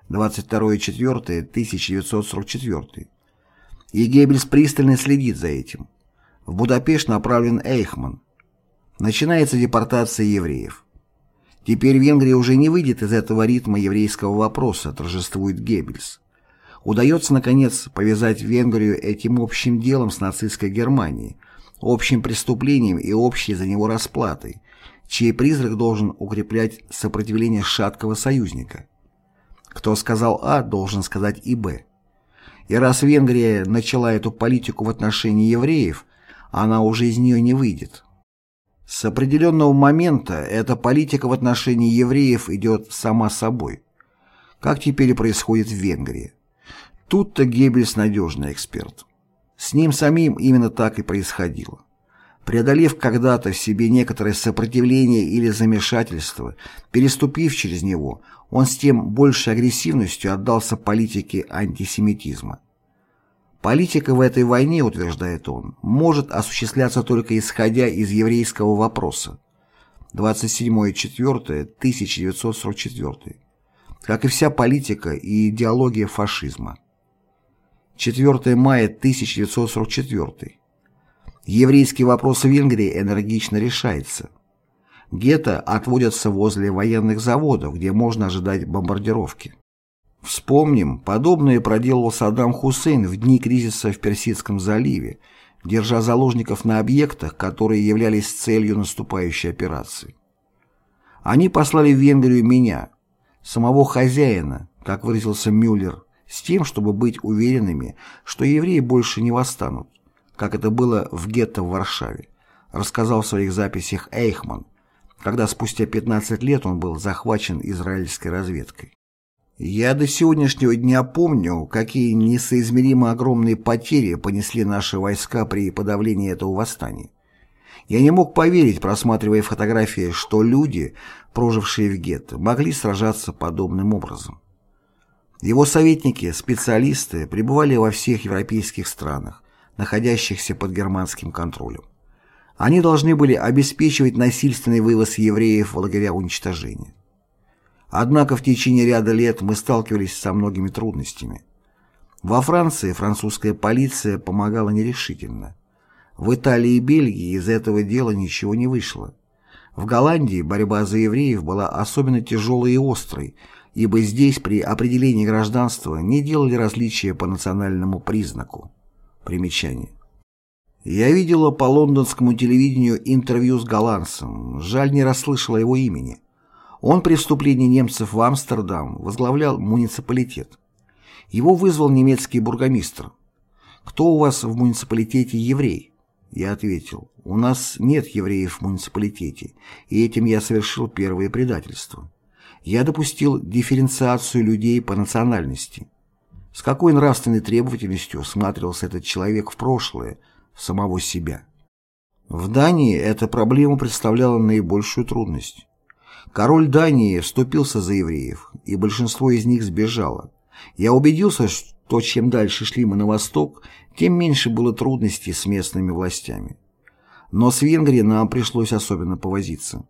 22.04.1944. И Геббельс пристально следит за этим. В Будапешт направлен Эйхман. Начинается депортация евреев. Теперь Венгрия уже не выйдет из этого ритма еврейского вопроса, торжествует Геббельс. Удается, наконец, повязать Венгрию этим общим делом с нацистской Германией – общим преступлением и общей за него расплатой, чей призрак должен укреплять сопротивление шаткого союзника. Кто сказал А, должен сказать и Б. И раз Венгрия начала эту политику в отношении евреев, она уже из нее не выйдет. С определенного момента эта политика в отношении евреев идет сама собой. Как теперь происходит в Венгрии. Тут-то Геббельс надежный эксперт. С ним самим именно так и происходило. Преодолев когда-то в себе некоторое сопротивление или замешательство, переступив через него, он с тем большей агрессивностью отдался политике антисемитизма. Политика в этой войне, утверждает он, может осуществляться только исходя из еврейского вопроса. 27.04.1944. Как и вся политика и идеология фашизма. 4 мая 1944. Еврейский вопрос в Венгрии энергично решается. Гетто отводятся возле военных заводов, где можно ожидать бомбардировки. Вспомним, подобное проделал Саддам Хусейн в дни кризиса в Персидском заливе, держа заложников на объектах, которые являлись целью наступающей операции. Они послали в Венгрию меня, самого хозяина, как выразился Мюллер, с тем, чтобы быть уверенными, что евреи больше не восстанут как это было в гетто в Варшаве, рассказал в своих записях Эйхман, когда спустя 15 лет он был захвачен израильской разведкой. Я до сегодняшнего дня помню, какие несоизмеримо огромные потери понесли наши войска при подавлении этого восстания. Я не мог поверить, просматривая фотографии, что люди, прожившие в гетто, могли сражаться подобным образом. Его советники, специалисты, пребывали во всех европейских странах, находящихся под германским контролем. Они должны были обеспечивать насильственный вывоз евреев в лагеря уничтожения. Однако в течение ряда лет мы сталкивались со многими трудностями. Во Франции французская полиция помогала нерешительно. В Италии и Бельгии из этого дела ничего не вышло. В Голландии борьба за евреев была особенно тяжелой и острой, ибо здесь при определении гражданства не делали различия по национальному признаку. Примечание. Я видела по лондонскому телевидению интервью с голландцем, жаль не расслышала его имени. Он при вступлении немцев в Амстердам возглавлял муниципалитет. Его вызвал немецкий бургомистр. «Кто у вас в муниципалитете еврей?» Я ответил, «У нас нет евреев в муниципалитете, и этим я совершил первое предательство. Я допустил дифференциацию людей по национальности. С какой нравственной требовательностью всматривался этот человек в прошлое, самого себя. В Дании эта проблема представляла наибольшую трудность. Король Дании вступился за евреев, и большинство из них сбежало. Я убедился, что чем дальше шли мы на восток, тем меньше было трудностей с местными властями. Но с Венгрией нам пришлось особенно повозиться.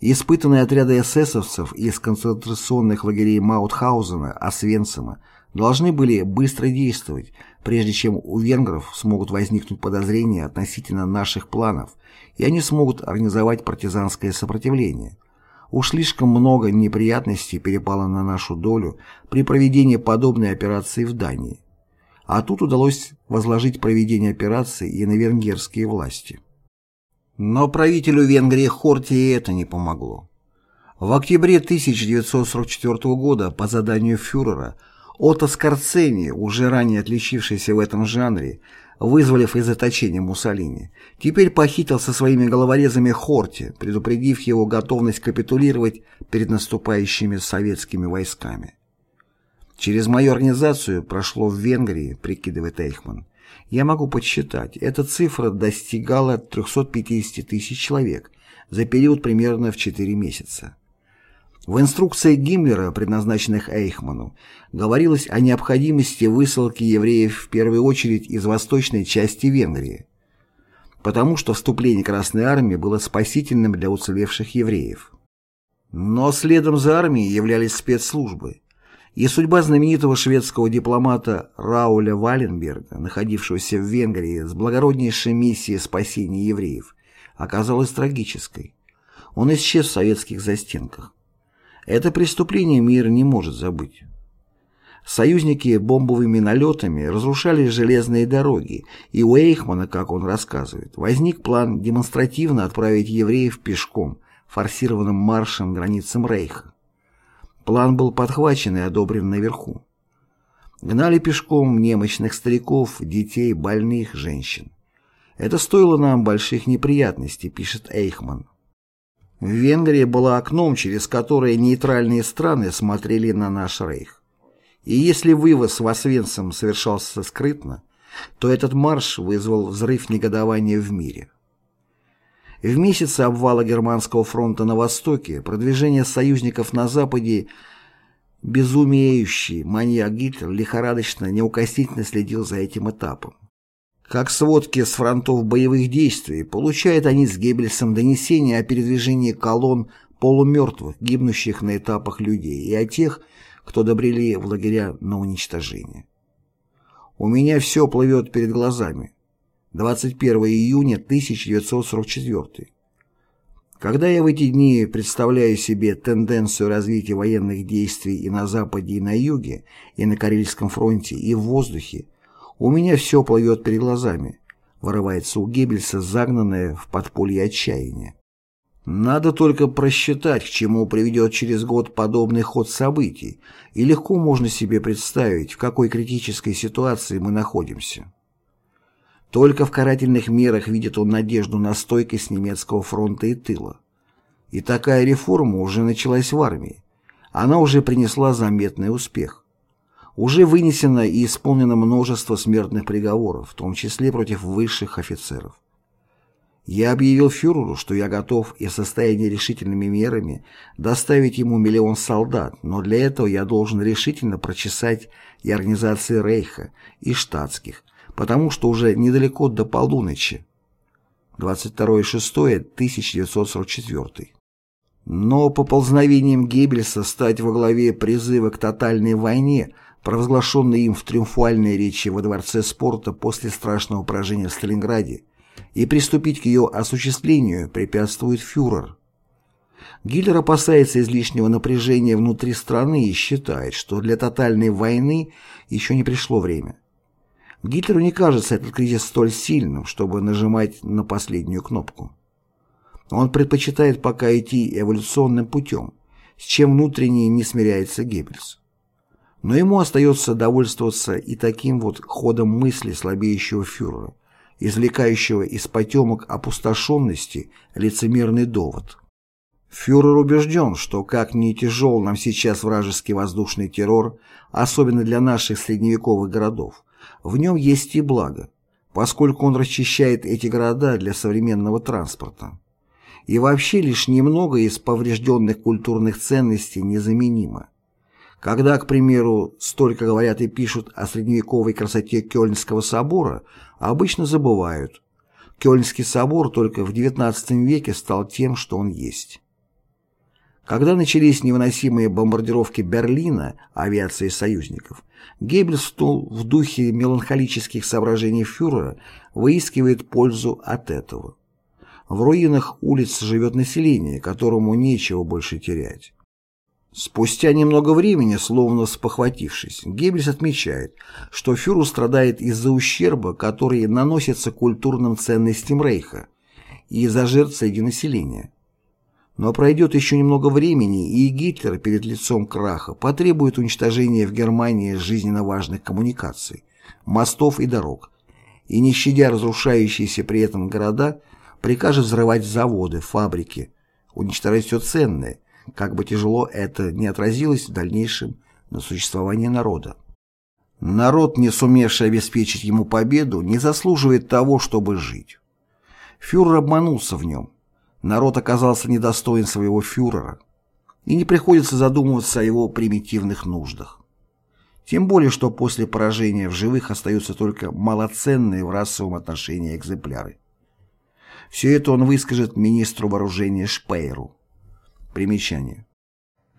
Испытанные отряды эсэсовцев из концентрационных лагерей Маутхаузена, Освенцима, должны были быстро действовать, прежде чем у венгров смогут возникнуть подозрения относительно наших планов, и они смогут организовать партизанское сопротивление. Уж слишком много неприятностей перепало на нашу долю при проведении подобной операции в Дании. А тут удалось возложить проведение операции и на венгерские власти. Но правителю Венгрии Хорти и это не помогло. В октябре 1944 года по заданию фюрера Отто Скорцени, уже ранее отличившийся в этом жанре, вызволив из заточения Муссолини, теперь похитил со своими головорезами Хорти, предупредив его готовность капитулировать перед наступающими советскими войсками. Через мою организацию прошло в Венгрии, прикидывает Эйхман, я могу подсчитать, эта цифра достигала 350 тысяч человек за период примерно в 4 месяца. В инструкции Гиммлера, предназначенных Эйхману, говорилось о необходимости высылки евреев в первую очередь из восточной части Венгрии, потому что вступление Красной Армии было спасительным для уцелевших евреев. Но следом за армией являлись спецслужбы, и судьба знаменитого шведского дипломата Рауля Валенберга, находившегося в Венгрии с благороднейшей миссией спасения евреев, оказалась трагической. Он исчез в советских застенках. Это преступление мир не может забыть. Союзники бомбовыми налетами разрушали железные дороги, и у Эйхмана, как он рассказывает, возник план демонстративно отправить евреев пешком, форсированным маршем границам Рейха. План был подхвачен и одобрен наверху. Гнали пешком немощных стариков, детей, больных, женщин. Это стоило нам больших неприятностей, пишет Эйхман. Венгрия была окном, через которое нейтральные страны смотрели на наш рейх. И если вывоз в Освенцим совершался скрытно, то этот марш вызвал взрыв негодования в мире. В месяцы обвала Германского фронта на Востоке, продвижение союзников на Западе, безумеющий маньяк Гитлер лихорадочно, неукоснительно следил за этим этапом. Как сводки с фронтов боевых действий, получают они с Геббельсом донесения о передвижении колонн полумертвых, гибнущих на этапах людей, и о тех, кто добрели в лагеря на уничтожение. У меня все плывет перед глазами. 21 июня 1944. Когда я в эти дни представляю себе тенденцию развития военных действий и на Западе, и на Юге, и на Карельском фронте, и в воздухе, у меня все плывет перед глазами, вырывается у Геббельса загнанное в подполье отчаяние. Надо только просчитать, к чему приведет через год подобный ход событий, и легко можно себе представить, в какой критической ситуации мы находимся. Только в карательных мерах видит он надежду на стойкость немецкого фронта и тыла. И такая реформа уже началась в армии. Она уже принесла заметный успех. Уже вынесено и исполнено множество смертных приговоров, в том числе против высших офицеров. Я объявил фюреру, что я готов и в состоянии решительными мерами доставить ему миллион солдат, но для этого я должен решительно прочесать и организации Рейха, и штатских, потому что уже недалеко до полуночи. 22.06.1944. Но поползновением Геббельса стать во главе призыва к тотальной войне, провозглашенной им в триумфальной речи во Дворце спорта после страшного поражения в Сталинграде, и приступить к ее осуществлению препятствует фюрер. Гитлер опасается излишнего напряжения внутри страны и считает, что для тотальной войны еще не пришло время. Гитлеру не кажется этот кризис столь сильным, чтобы нажимать на последнюю кнопку. Он предпочитает пока идти эволюционным путем, с чем внутренне не смиряется Геббельс. Но ему остается довольствоваться и таким вот ходом мысли слабеющего фюрера, извлекающего из потемок опустошенности лицемерный довод. Фюрер убежден, что как ни тяжел нам сейчас вражеский воздушный террор, особенно для наших средневековых городов, в нем есть и благо, поскольку он расчищает эти города для современного транспорта. И вообще лишь немного из поврежденных культурных ценностей незаменимо. Когда, к примеру, столько говорят и пишут о средневековой красоте Кёльнского собора, обычно забывают. Кёльнский собор только в XIX веке стал тем, что он есть. Когда начались невыносимые бомбардировки Берлина авиацией союзников, Геббельс в духе меланхолических соображений фюрера выискивает пользу от этого. В руинах улиц живет население, которому нечего больше терять. Спустя немного времени, словно спохватившись, Геббельс отмечает, что фюрер страдает из-за ущерба, который наносится культурным ценностям Рейха и из-за жертв среди населения. Но пройдет еще немного времени, и Гитлер перед лицом краха потребует уничтожения в Германии жизненно важных коммуникаций, мостов и дорог, и, не щадя разрушающиеся при этом города, прикажет взрывать заводы, фабрики, уничтожать все ценное, как бы тяжело это не отразилось в дальнейшем на существовании народа. Народ, не сумевший обеспечить ему победу, не заслуживает того, чтобы жить. Фюрер обманулся в нем, народ оказался недостоин своего фюрера, и не приходится задумываться о его примитивных нуждах. Тем более, что после поражения в живых остаются только малоценные в расовом отношении экземпляры. Все это он выскажет министру вооружения Шпейеру. Примечание.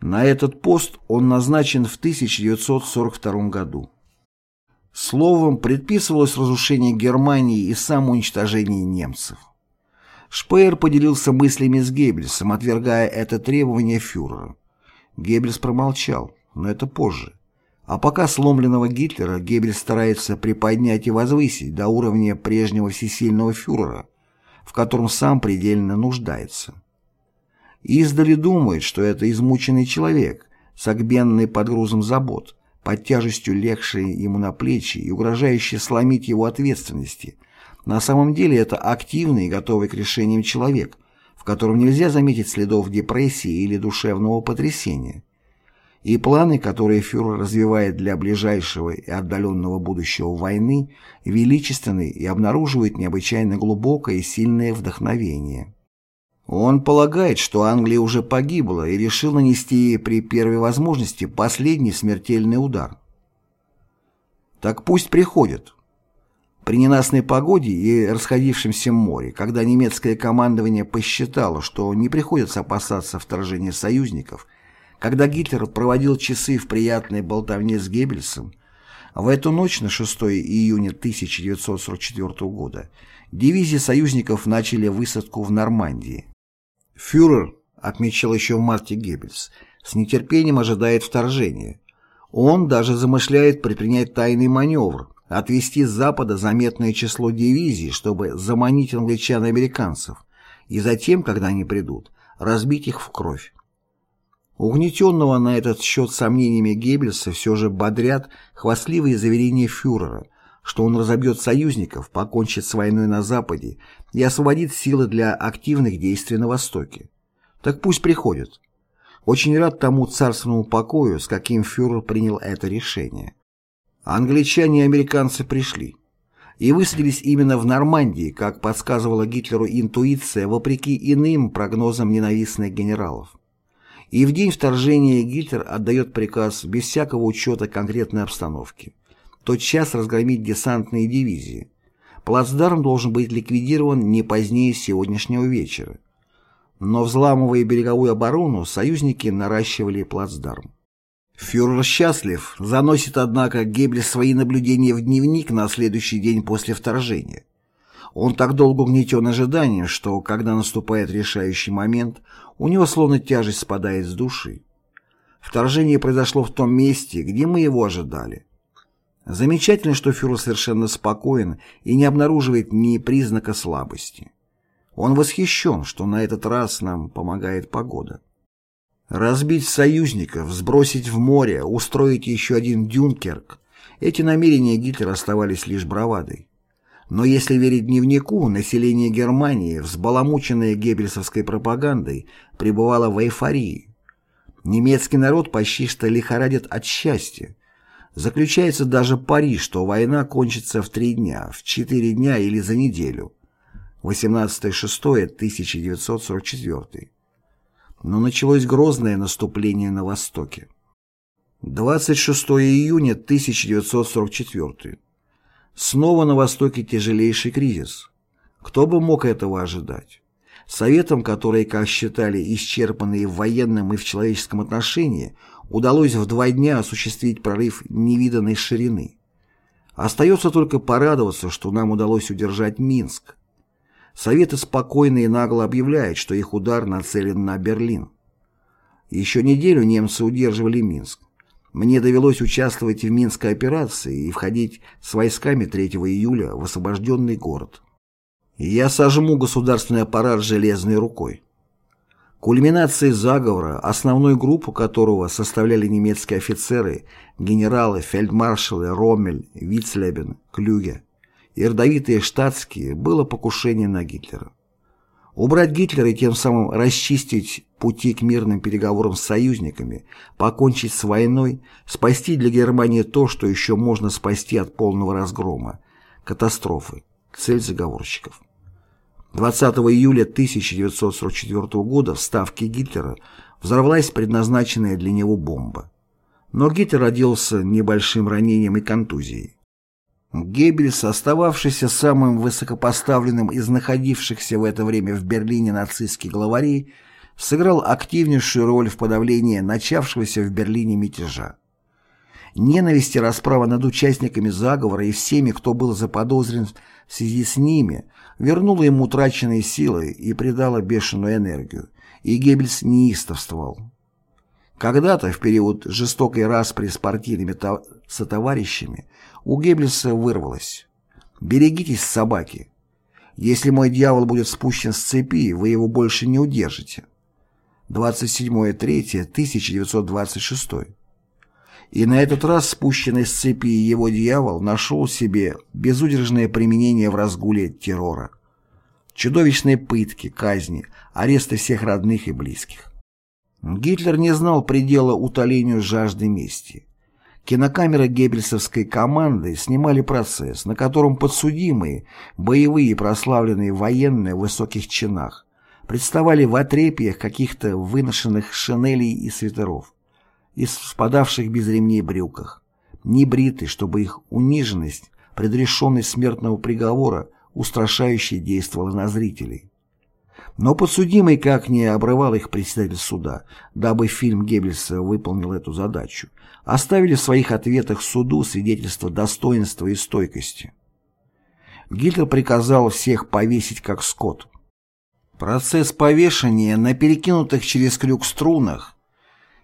На этот пост он назначен в 1942 году. Словом, предписывалось разрушение Германии и самоуничтожение немцев. Шпеер поделился мыслями с Геббельсом, отвергая это требование фюрера. Геббельс промолчал, но это позже. А пока сломленного Гитлера Геббельс старается приподнять и возвысить до уровня прежнего всесильного фюрера, в котором сам предельно нуждается. Издали думает, что это измученный человек, согбенный под грузом забот, под тяжестью легшей ему на плечи и угрожающей сломить его ответственности – на самом деле это активный и готовый к решениям человек, в котором нельзя заметить следов депрессии или душевного потрясения. И планы, которые фюрер развивает для ближайшего и отдаленного будущего войны, величественны и обнаруживают необычайно глубокое и сильное вдохновение. Он полагает, что Англия уже погибла и решил нанести ей при первой возможности последний смертельный удар. Так пусть приходят. При ненастной погоде и расходившемся море, когда немецкое командование посчитало, что не приходится опасаться вторжения союзников, когда Гитлер проводил часы в приятной болтовне с Геббельсом, в эту ночь на 6 июня 1944 года дивизии союзников начали высадку в Нормандии. Фюрер, отмечал еще в марте Геббельс, с нетерпением ожидает вторжения. Он даже замышляет предпринять тайный маневр, отвести с запада заметное число дивизий, чтобы заманить англичан и американцев, и затем, когда они придут, разбить их в кровь. Угнетенного на этот счет сомнениями Геббельса все же бодрят хвастливые заверения фюрера, что он разобьет союзников, покончит с войной на Западе и освободит силы для активных действий на Востоке. Так пусть приходят. Очень рад тому царственному покою, с каким фюрер принял это решение. Англичане и американцы пришли. И высадились именно в Нормандии, как подсказывала Гитлеру интуиция, вопреки иным прогнозам ненавистных генералов. И в день вторжения Гитлер отдает приказ без всякого учета конкретной обстановки. Тот час разгромить десантные дивизии. Плацдарм должен быть ликвидирован не позднее сегодняшнего вечера. Но взламывая береговую оборону, союзники наращивали плацдарм. Фюрер счастлив, заносит, однако, Геббель свои наблюдения в дневник на следующий день после вторжения. Он так долго угнетен ожиданием, что, когда наступает решающий момент, у него словно тяжесть спадает с души. Вторжение произошло в том месте, где мы его ожидали. Замечательно, что фюрер совершенно спокоен и не обнаруживает ни признака слабости. Он восхищен, что на этот раз нам помогает погода. Разбить союзников, сбросить в море, устроить еще один Дюнкерк – эти намерения Гитлера оставались лишь бравадой. Но если верить дневнику, население Германии, взбаламученное геббельсовской пропагандой, пребывало в эйфории. Немецкий народ почти что лихорадит от счастья. Заключается даже пари, что война кончится в три дня, в четыре дня или за неделю. 18.06.1944. Но началось грозное наступление на Востоке. 26 июня 1944. Снова на Востоке тяжелейший кризис. Кто бы мог этого ожидать? Советам, которые, как считали, исчерпаны и в военном, и в человеческом отношении, удалось в два дня осуществить прорыв невиданной ширины. Остается только порадоваться, что нам удалось удержать Минск. Советы спокойно и нагло объявляют, что их удар нацелен на Берлин. Еще неделю немцы удерживали Минск. Мне довелось участвовать в Минской операции и входить с войсками 3 июля в освобожденный город. Я сожму государственный аппарат железной рукой. Кульминацией заговора, основную группу которого составляли немецкие офицеры, генералы, фельдмаршалы Роммель, Вицлебен, Клюге и родовитые штатские, было покушение на Гитлера. Убрать Гитлера и тем самым расчистить пути к мирным переговорам с союзниками, покончить с войной, спасти для Германии то, что еще можно спасти от полного разгрома, катастрофы, цель заговорщиков. 20 июля 1944 года в Ставке Гитлера взорвалась предназначенная для него бомба. Но Гитлер родился небольшим ранением и контузией. Геббельс, остававшийся самым высокопоставленным из находившихся в это время в Берлине нацистских главарей, сыграл активнейшую роль в подавлении начавшегося в Берлине мятежа. Ненависть и расправа над участниками заговора и всеми, кто был заподозрен в связи с ними, вернула ему утраченные силы и придала бешеную энергию, и Геббельс неистовствовал. Когда-то, в период жестокой распри с партийными сотоварищами, у Геббельса вырвалось «Берегитесь собаки. Если мой дьявол будет спущен с цепи, вы его больше не удержите». 27.03.1926 И на этот раз спущенный с цепи его дьявол нашел себе безудержное применение в разгуле террора. Чудовищные пытки, казни, аресты всех родных и близких. Гитлер не знал предела утолению жажды мести. Кинокамеры геббельсовской команды снимали процесс, на котором подсудимые, боевые и прославленные военные в высоких чинах, представали в отрепьях каких-то выношенных шинелей и свитеров, и спадавших без ремней брюках, не бриты, чтобы их униженность, предрешенность смертного приговора, устрашающе действовала на зрителей. Но подсудимый как не обрывал их председатель суда, дабы фильм Геббельса выполнил эту задачу, оставили в своих ответах суду свидетельство достоинства и стойкости. Гитлер приказал всех повесить как скот. Процесс повешения на перекинутых через крюк струнах,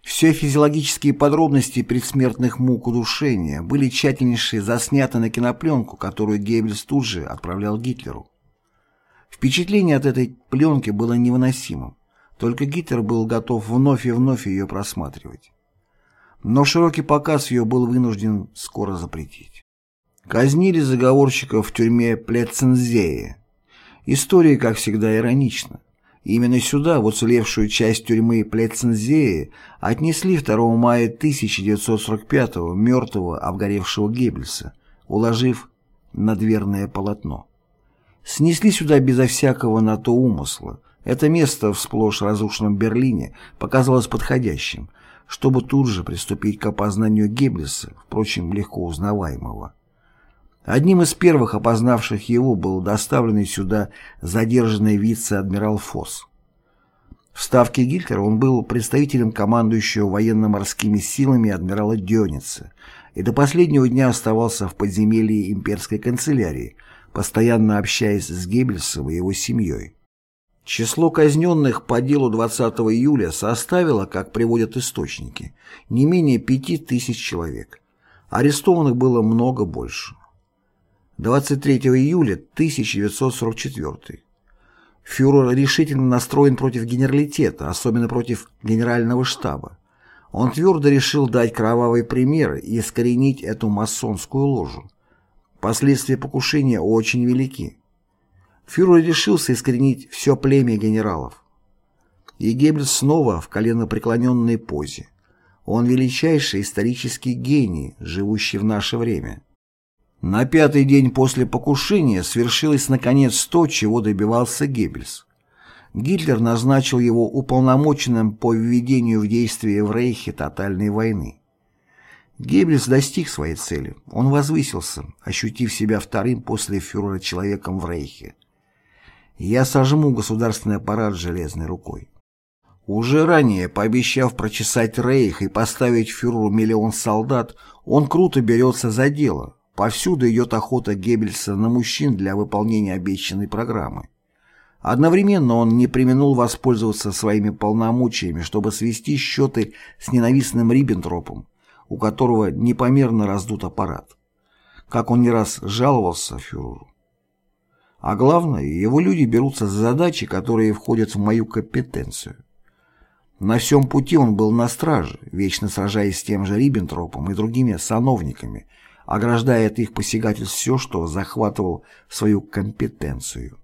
все физиологические подробности предсмертных мук удушения были тщательнейше засняты на кинопленку, которую Геббельс тут же отправлял Гитлеру. Впечатление от этой пленки было невыносимым, только Гитлер был готов вновь и вновь ее просматривать. Но широкий показ ее был вынужден скоро запретить. Казнили заговорщиков в тюрьме Плецензее. История, как всегда, иронична. Именно сюда, в уцелевшую часть тюрьмы Плецензеи, отнесли 2 мая 1945-го мертвого обгоревшего Геббельса, уложив на дверное полотно. Снесли сюда безо всякого на то умысла. Это место в сплошь разрушенном Берлине показалось подходящим, чтобы тут же приступить к опознанию Геббельса, впрочем, легко узнаваемого. Одним из первых опознавших его был доставленный сюда задержанный вице-адмирал Фосс. В ставке Гитлера он был представителем командующего военно-морскими силами адмирала Дёница и до последнего дня оставался в подземелье имперской канцелярии, постоянно общаясь с Геббельсом и его семьей. Число казненных по делу 20 июля составило, как приводят источники, не менее пяти тысяч человек. Арестованных было много больше. 23 июля 1944. Фюрер решительно настроен против генералитета, особенно против генерального штаба. Он твердо решил дать кровавый пример и искоренить эту масонскую ложу. Последствия покушения очень велики. Фюрер решился искоренить все племя генералов. И Геббельс снова в коленопреклоненной позе. Он величайший исторический гений, живущий в наше время. На пятый день после покушения свершилось наконец то, чего добивался Геббельс. Гитлер назначил его уполномоченным по введению в действие в Рейхе тотальной войны. Геббельс достиг своей цели. Он возвысился, ощутив себя вторым после фюрера человеком в Рейхе. «Я сожму государственный аппарат железной рукой». Уже ранее, пообещав прочесать Рейх и поставить фюреру миллион солдат, он круто берется за дело, Повсюду идет охота Геббельса на мужчин для выполнения обещанной программы. Одновременно он не применул воспользоваться своими полномочиями, чтобы свести счеты с ненавистным Риббентропом, у которого непомерно раздут аппарат. Как он не раз жаловался фюреру. А главное, его люди берутся за задачи, которые входят в мою компетенцию. На всем пути он был на страже, вечно сражаясь с тем же Риббентропом и другими сановниками, ограждая от их посягательств все, что захватывал свою компетенцию.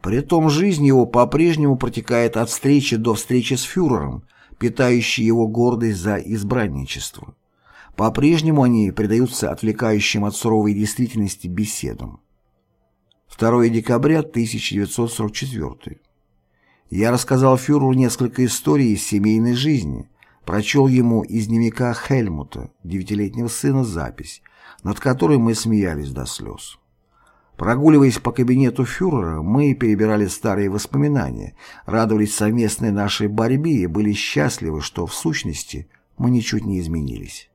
Притом жизнь его по-прежнему протекает от встречи до встречи с фюрером, питающей его гордость за избранничество. По-прежнему они предаются отвлекающим от суровой действительности беседам. 2 декабря 1944. Я рассказал фюреру несколько историй из семейной жизни, прочел ему из дневника Хельмута, девятилетнего сына, запись, над которой мы смеялись до слез. Прогуливаясь по кабинету фюрера, мы перебирали старые воспоминания, радовались совместной нашей борьбе и были счастливы, что в сущности мы ничуть не изменились.